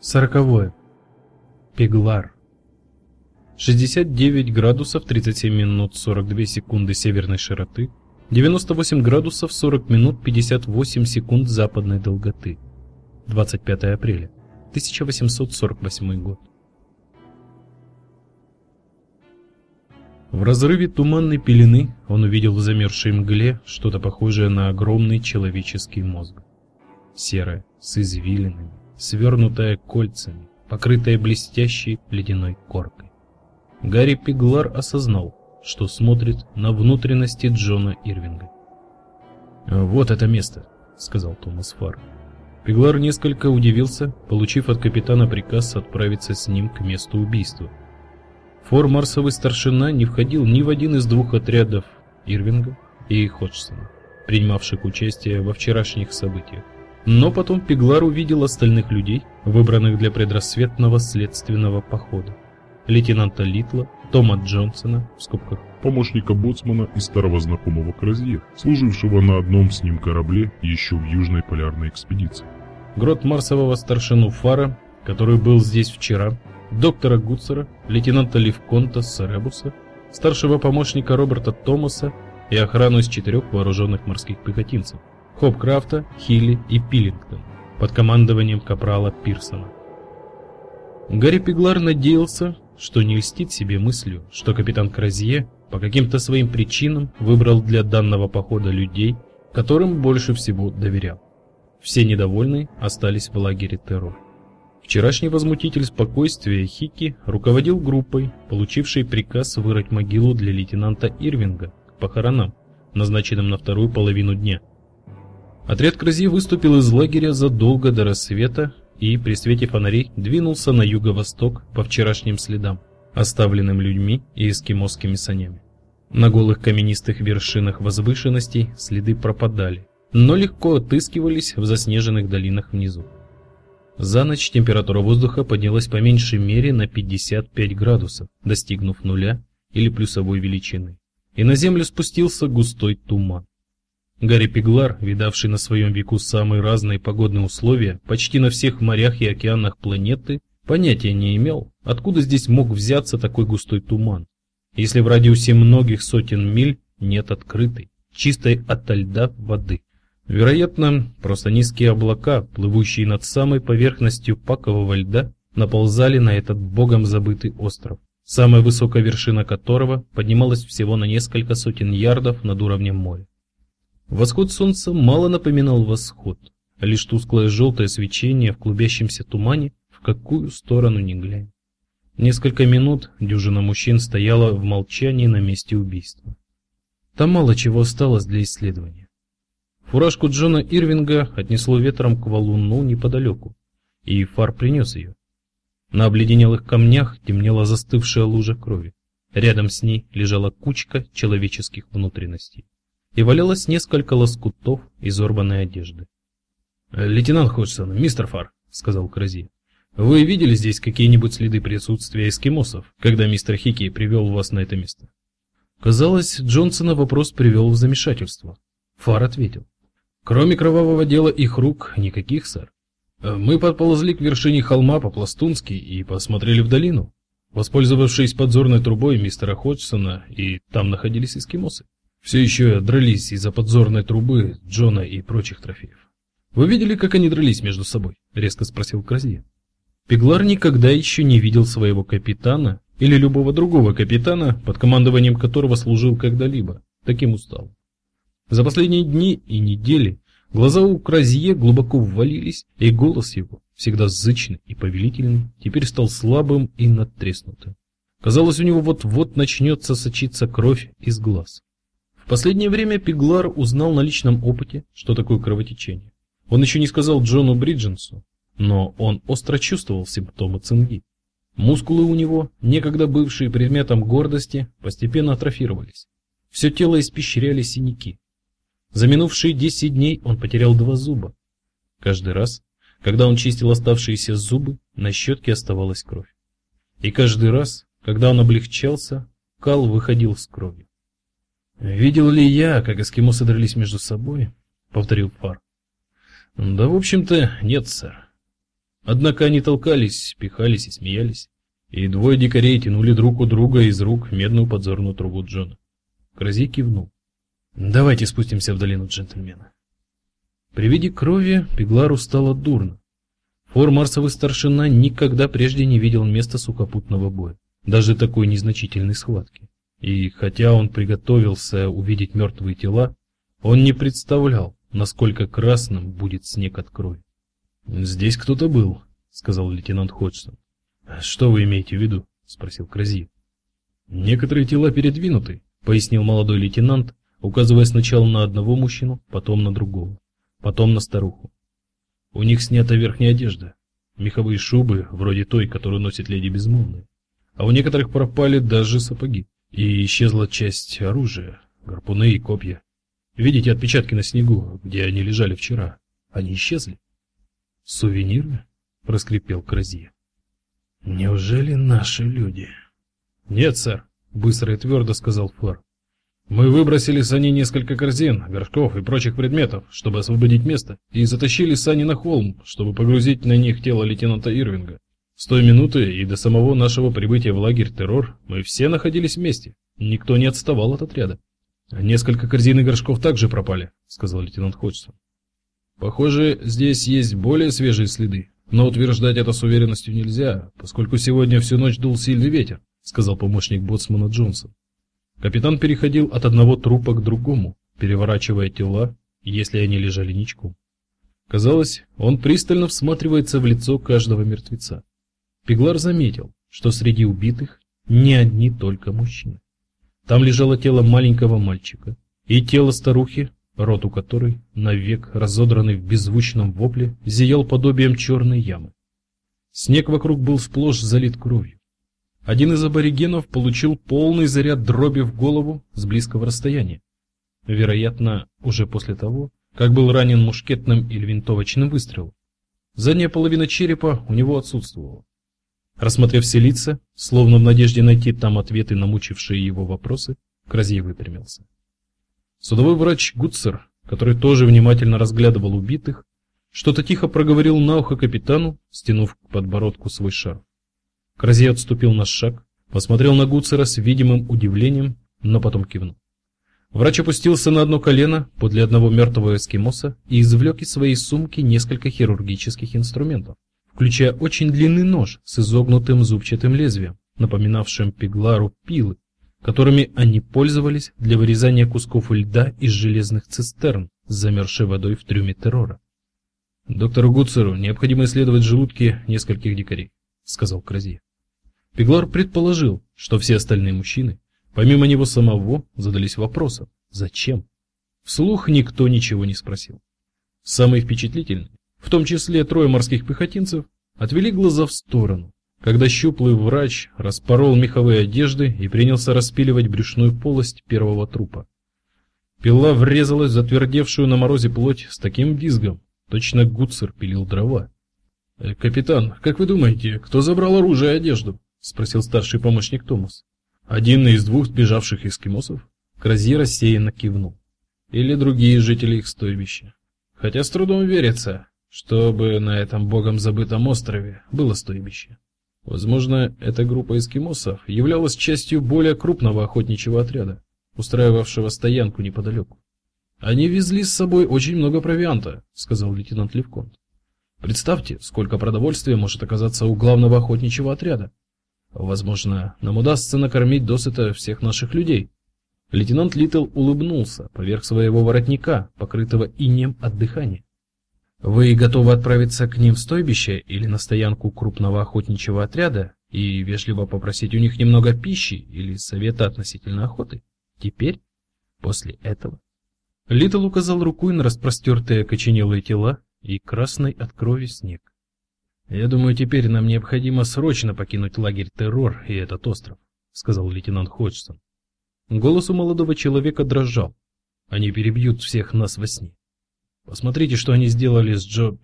Сороковое. Пеглар. 69 градусов 37 минут 42 секунды северной широты, 98 градусов 40 минут 58 секунд западной долготы. 25 апреля 1848 год. В разрыве туманной пелены он увидел в замерзшей мгле что-то похожее на огромный человеческий мозг. Серое, с извилинами, свернутое кольцами, покрытое блестящей ледяной коркой. Гарри Пиглар осознал, что смотрит на внутренности Джона Ирвинга. «Вот это место», — сказал Томас Фар. Пиглар несколько удивился, получив от капитана приказ отправиться с ним к месту убийства. Фор Марсовый старшина не входил ни в один из двух отрядов Ирвинга и Ходжсона, принимавших участие во вчерашних событиях. Но потом Пеглар увидел остальных людей, выбранных для предрассветного следственного похода. Лейтенанта Литла, Тома Джонсона, в скобках, помощника боцмана и старого знакомого Кразье, служившего на одном с ним корабле еще в Южной полярной экспедиции. Грот Марсового старшину Фара, который был здесь вчера, доктора Гуцера, лейтенанта Левконта Саребуса, старшего помощника Роберта Томаса и охрану из четырех вооруженных морских пехотинцев. Хопкрафта, Хилли и Пиллингтон под командованием капрала Пирсона. Гарри Пиглар надеялся, что не льстит себе мыслью, что капитан Кразье по каким-то своим причинам выбрал для данного похода людей, которым больше всего доверял. Все недовольные остались в лагере террор. Вчерашний возмутитель спокойствия Хики руководил группой, получившей приказ вырыть могилу для лейтенанта Ирвинга к похоронам, назначенным на вторую половину дня. Отряд Крази выступил из лагеря задолго до рассвета и при свете фонарей двинулся на юго-восток по вчерашним следам, оставленным людьми и эскимосскими санями. На голых каменистых вершинах возвышенностей следы пропадали, но легко отыскивались в заснеженных долинах внизу. За ночь температура воздуха поднялась по меньшей мере на 55 градусов, достигнув нуля или плюсовой величины, и на землю спустился густой туман. Гарри Пиглар, видавший на своем веку самые разные погодные условия почти на всех морях и океанах планеты, понятия не имел, откуда здесь мог взяться такой густой туман, если в радиусе многих сотен миль нет открытой, чистой ото льда воды. Вероятно, просто низкие облака, плывущие над самой поверхностью пакового льда, наползали на этот богом забытый остров, самая высокая вершина которого поднималась всего на несколько сотен ярдов над уровнем моря. Восход солнца мало напоминал восход, а лишь тусклое желтое свечение в клубящемся тумане, в какую сторону ни глянь. Несколько минут дюжина мужчин стояла в молчании на месте убийства. Там мало чего осталось для исследования. Фуражку Джона Ирвинга отнесло ветром к валуну неподалеку, и фар принес ее. На обледенелых камнях темнела застывшая лужа крови. Рядом с ней лежала кучка человеческих внутренностей и валялось несколько лоскутов изорванной одежды. "Лейтенант Ходжсон, мистер Фар", сказал Крази. "Вы видели здесь какие-нибудь следы присутствия эскимосов, когда мистер Хики привел вас на это место?" Казалось, Джонсона вопрос привел в замешательство. Фар ответил: "Кроме кровавого дела их рук никаких, сэр. Мы подползли к вершине холма по-пластунски и посмотрели в долину, воспользовавшись подзорной трубой мистера Ходжсона, и там находились эскимосы. Все еще дрались из-за подзорной трубы Джона и прочих трофеев. Вы видели, как они дрались между собой? резко спросил Кразье. Пеглар никогда еще не видел своего капитана или любого другого капитана, под командованием которого служил когда-либо, таким устал. За последние дни и недели глаза у Кразье глубоко ввалились, и голос его, всегда зычный и повелительный, теперь стал слабым и надтреснутым. Казалось, у него вот-вот начнется сочиться кровь из глаз последнее время Пиглар узнал на личном опыте, что такое кровотечение. Он еще не сказал Джону Бридженсу, но он остро чувствовал симптомы цинги. Мускулы у него, некогда бывшие предметом гордости, постепенно атрофировались. Все тело испещряли синяки. За минувшие 10 дней он потерял два зуба. Каждый раз, когда он чистил оставшиеся зубы, на щетке оставалась кровь. И каждый раз, когда он облегчался, кал выходил с кровью. Видел ли я, как эскимосы дрались между собой? повторил Фар. Да, в общем-то, нет, сэр. Однако они толкались, пихались и смеялись, и двое дикарей тянули друг у друга из рук медную подзорную трубу Джона. Крази кивнул. «Давайте спустимся в долину джентльмена». При виде крови Пеглару стало дурно. Фор Марсовый старшина никогда прежде не видел места сухопутного боя, даже такой незначительной схватки. И хотя он приготовился увидеть мертвые тела, он не представлял, насколько красным будет снег от крови. «Здесь кто-то был», — сказал лейтенант Ходжсон. «Что вы имеете в виду?» — спросил Крази. «Некоторые тела передвинуты», — пояснил молодой лейтенант, указывая сначала на одного мужчину, потом на другого, потом на старуху. У них снята верхняя одежда, меховые шубы, вроде той, которую носит леди Безмолвная. А у некоторых пропали даже сапоги. И исчезла часть оружия, гарпуны и копья. Видите отпечатки на снегу, где они лежали вчера? Они исчезли. Сувениры? проскрипел Кразия. Неужели наши люди? Нет, сэр, быстро и твердо сказал Флор. Мы выбросили сани несколько корзин, горшков и прочих предметов, чтобы освободить место, и затащили сани на холм, чтобы погрузить на них тело лейтенанта Ирвинга. С той минуты и до самого нашего прибытия в лагерь Террор мы все находились вместе. Никто не отставал от отряда. Несколько корзин и горшков также пропали, сказал лейтенант Ходжсон. Похоже, здесь есть более свежие следы, но утверждать это с уверенностью нельзя, поскольку сегодня всю ночь дул сильный ветер, сказал помощник боцмана Джонсон. Капитан переходил от одного трупа к другому, переворачивая тела, если они лежали ничком. Казалось, он пристально всматривается в лицо каждого мертвеца. Пеглар заметил, что среди убитых не одни только мужчины. Там лежало тело маленького мальчика и тело старухи, рот у которой, навек разодранный в беззвучном вопле, зиял подобием черной ямы. Снег вокруг был сплошь залит кровью. Один из аборигенов получил полный заряд дроби в голову с близкого расстояния. Вероятно, уже после того, как был ранен мушкетным или винтовочным выстрелом. Задняя половина черепа у него отсутствовала. Рассмотрев все лица, словно в надежде найти там ответы на мучившие его вопросы, Кразье выпрямился. Судовой врач Гуцер, который тоже внимательно разглядывал убитых, что-то тихо проговорил на ухо капитану, стянув к подбородку свой шарф. Кразей отступил на шаг, посмотрел на Гуцера с видимым удивлением, но потом кивнул. Врач опустился на одно колено подле одного мертвого эскимоса и извлек из своей сумки несколько хирургических инструментов, включая очень длинный нож с изогнутым зубчатым лезвием, напоминавшим пеглару пилы, которыми они пользовались для вырезания кусков льда из железных цистерн замерзшей водой в трюме террора. Доктору Гуцеру необходимо исследовать желудки нескольких дикарей, сказал Кразье. Пеглар предположил, что все остальные мужчины, помимо него самого, задались вопросом: зачем? Вслух никто ничего не спросил. Самые впечатлительные, в том числе трое морских пехотинцев, отвели глаза в сторону, когда щуплый врач распорол меховые одежды и принялся распиливать брюшную полость первого трупа. Пила врезалась в затвердевшую на морозе плоть с таким визгом, точно гуцер пилил дрова. «Э, «Капитан, как вы думаете, кто забрал оружие и одежду?» спросил старший помощник Томас. Один из двух сбежавших эскимосов? Крази рассеянно кивнул. Или другие жители их стойбища. Хотя с трудом верится, чтобы на этом богом забытом острове было стойбище. Возможно, эта группа эскимосов являлась частью более крупного охотничьего отряда, устраивавшего стоянку неподалеку. Они везли с собой очень много провианта, сказал лейтенант Левконт. Представьте, сколько продовольствия может оказаться у главного охотничьего отряда. Возможно, нам удастся накормить досыта всех наших людей. Лейтенант Литл улыбнулся поверх своего воротника, покрытого инеем от дыхания. Вы готовы отправиться к ним в стойбище или на стоянку крупного охотничьего отряда и вежливо попросить у них немного пищи или совета относительно охоты? Теперь, после этого, Литл указал рукой на распростертые окоченелые тела и красный от крови снег. Я думаю, теперь нам необходимо срочно покинуть лагерь Террор и этот остров, сказал лейтенант Ходжсон. Голос у молодого человека дрожал. Они перебьют всех нас во сне. Посмотрите, что они сделали с Джо.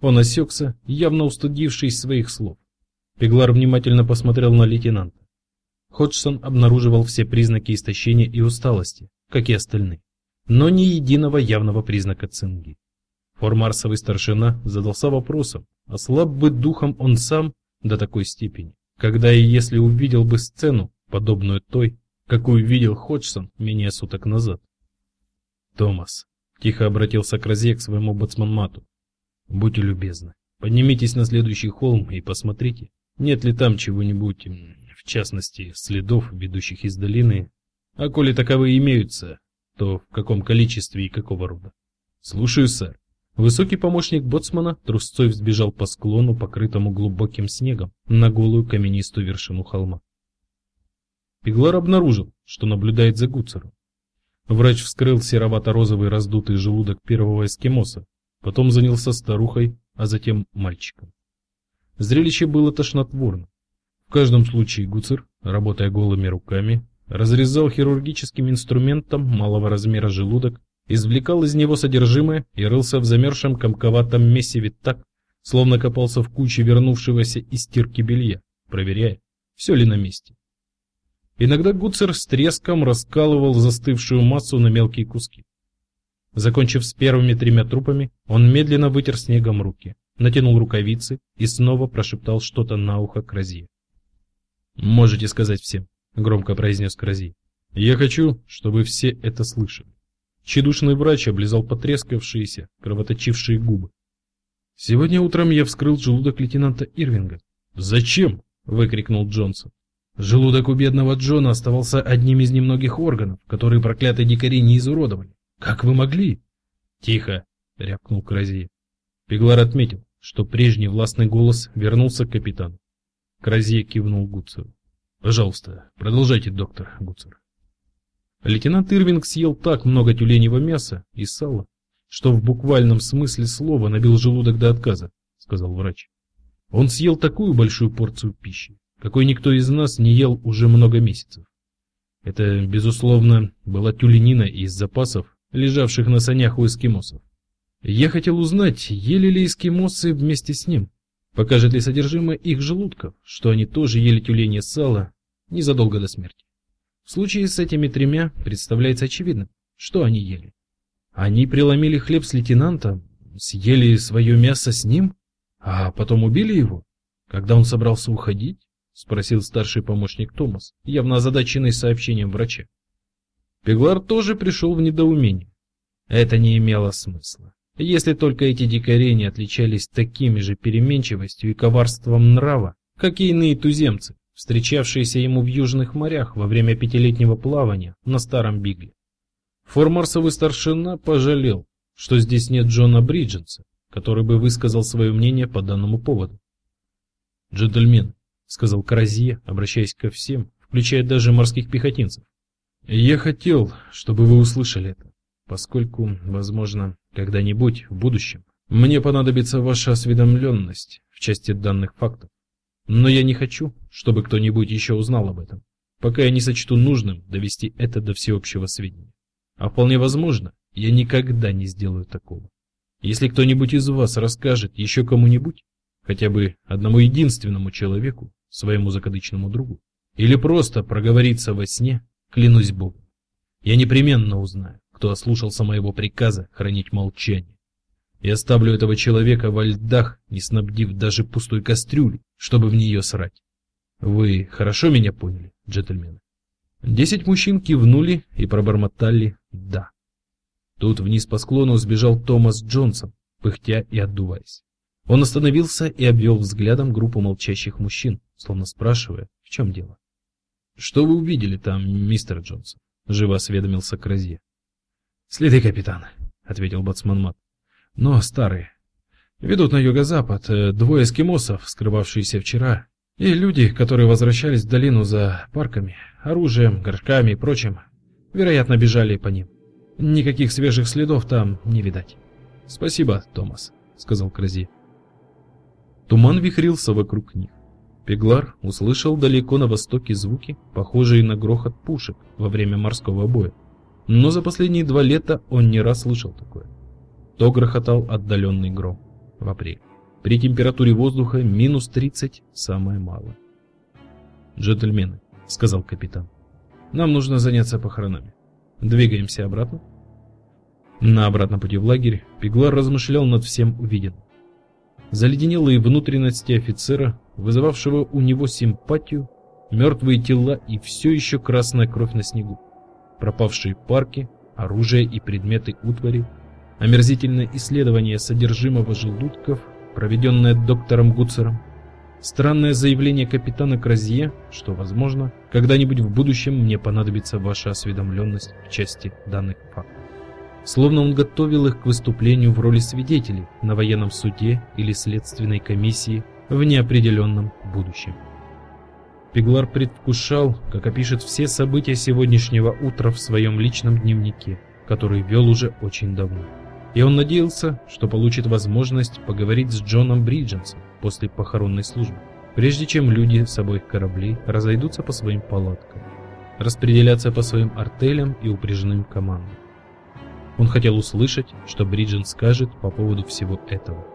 Он осекся, явно устыдившись своих слов. Пеглар внимательно посмотрел на лейтенанта. Ходжсон обнаруживал все признаки истощения и усталости, как и остальные, но ни единого явного признака цинги. Формарсовый старшина задался вопросом, ослаб бы духом он сам до такой степени, когда и если увидел бы сцену, подобную той, какую видел Ходжсон менее суток назад. Томас тихо обратился к Розе к своему боцманмату. Будьте любезны, поднимитесь на следующий холм и посмотрите, нет ли там чего-нибудь, в частности, следов, ведущих из долины, а коли таковые имеются, то в каком количестве и какого рода. Слушаю, сэр. Высокий помощник боцмана трусцой взбежал по склону, покрытому глубоким снегом, на голую каменистую вершину холма. Пеглар обнаружил, что наблюдает за Гуцером. Врач вскрыл серовато-розовый раздутый желудок первого эскимоса, потом занялся старухой, а затем мальчиком. Зрелище было тошнотворно. В каждом случае Гуцер, работая голыми руками, разрезал хирургическим инструментом малого размера желудок, извлекал из него содержимое и рылся в замерзшем комковатом месиве так, словно копался в куче вернувшегося из стирки белья, проверяя, все ли на месте. Иногда Гуцер с треском раскалывал застывшую массу на мелкие куски. Закончив с первыми тремя трупами, он медленно вытер снегом руки, натянул рукавицы и снова прошептал что-то на ухо Крази. «Можете сказать всем», — громко произнес Крази. «Я хочу, чтобы все это слышали». Чедушный врач облизал потрескавшиеся, кровоточившие губы. «Сегодня утром я вскрыл желудок лейтенанта Ирвинга». «Зачем?» — выкрикнул Джонсон. Желудок у бедного Джона оставался одним из немногих органов, которые проклятые дикари не изуродовали. Как вы могли? Тихо, рявкнул Крази. Пеглар отметил, что прежний властный голос вернулся к капитану. Крази кивнул Гуцеру. Пожалуйста, продолжайте, доктор Гуцер. Лейтенант Ирвинг съел так много тюленевого мяса и сала, что в буквальном смысле слова набил желудок до отказа, сказал врач. Он съел такую большую порцию пищи, какой никто из нас не ел уже много месяцев. Это, безусловно, была тюленина из запасов, лежавших на санях у эскимосов. Я хотел узнать, ели ли эскимосы вместе с ним, покажет ли содержимое их желудков, что они тоже ели тюленье сало незадолго до смерти. В случае с этими тремя представляется очевидным, что они ели. Они преломили хлеб с лейтенантом, съели свое мясо с ним, а потом убили его, когда он собрался уходить. — спросил старший помощник Томас, явно озадаченный сообщением врача. Пеглар тоже пришел в недоумение. Это не имело смысла. Если только эти дикари не отличались такими же переменчивостью и коварством нрава, как и иные туземцы, встречавшиеся ему в южных морях во время пятилетнего плавания на старом Бигле. Формарсовый старшина пожалел, что здесь нет Джона Бридженса, который бы высказал свое мнение по данному поводу. Джентльмен, сказал Каразье, обращаясь ко всем, включая даже морских пехотинцев. Я хотел, чтобы вы услышали это, поскольку, возможно, когда-нибудь в будущем мне понадобится ваша осведомленность в части данных фактов. Но я не хочу, чтобы кто-нибудь еще узнал об этом, пока я не сочту нужным довести это до всеобщего сведения. А вполне возможно, я никогда не сделаю такого. Если кто-нибудь из вас расскажет еще кому-нибудь, хотя бы одному единственному человеку, своему закадычному другу, или просто проговориться во сне, клянусь Богом. Я непременно узнаю, кто ослушался моего приказа хранить молчание. Я оставлю этого человека во льдах, не снабдив даже пустой кастрюли, чтобы в нее срать. Вы хорошо меня поняли, джентльмены? Десять мужчин кивнули и пробормотали «да». Тут вниз по склону сбежал Томас Джонсон, пыхтя и отдуваясь. Он остановился и обвел взглядом группу молчащих мужчин, словно спрашивая, в чем дело. «Что вы увидели там, мистер Джонсон?» — живо осведомился Кразье. «Следы капитана», — ответил Бацман Мат. «Но старые. Ведут на юго-запад э, двое эскимосов, скрывавшиеся вчера, и люди, которые возвращались в долину за парками, оружием, горшками и прочим, вероятно, бежали по ним. Никаких свежих следов там не видать». «Спасибо, Томас», — сказал Кразье. Туман вихрился вокруг них. Пеглар услышал далеко на востоке звуки, похожие на грохот пушек во время морского боя. Но за последние два лета он не раз слышал такое. То грохотал отдаленный гром в апреле. При температуре воздуха минус 30 самое мало. «Джентльмены», — сказал капитан, — «нам нужно заняться похоронами. Двигаемся обратно?» На обратном пути в лагерь Пеглар размышлял над всем увиденным. заледенелые внутренности офицера, вызывавшего у него симпатию, мертвые тела и все еще красная кровь на снегу, пропавшие парки, оружие и предметы утвари, омерзительное исследование содержимого желудков, проведенное доктором Гуцером, странное заявление капитана Кразье, что, возможно, когда-нибудь в будущем мне понадобится ваша осведомленность в части данных фактов. Словно он готовил их к выступлению в роли свидетелей на военном суде или следственной комиссии в неопределенном будущем. Пеглар предвкушал, как опишет все события сегодняшнего утра в своем личном дневнике, который вел уже очень давно. И он надеялся, что получит возможность поговорить с Джоном Бридженсом после похоронной службы, прежде чем люди с обоих кораблей разойдутся по своим палаткам, распределятся по своим артелям и упряженным командам. Он хотел услышать, что Бриджен скажет по поводу всего этого.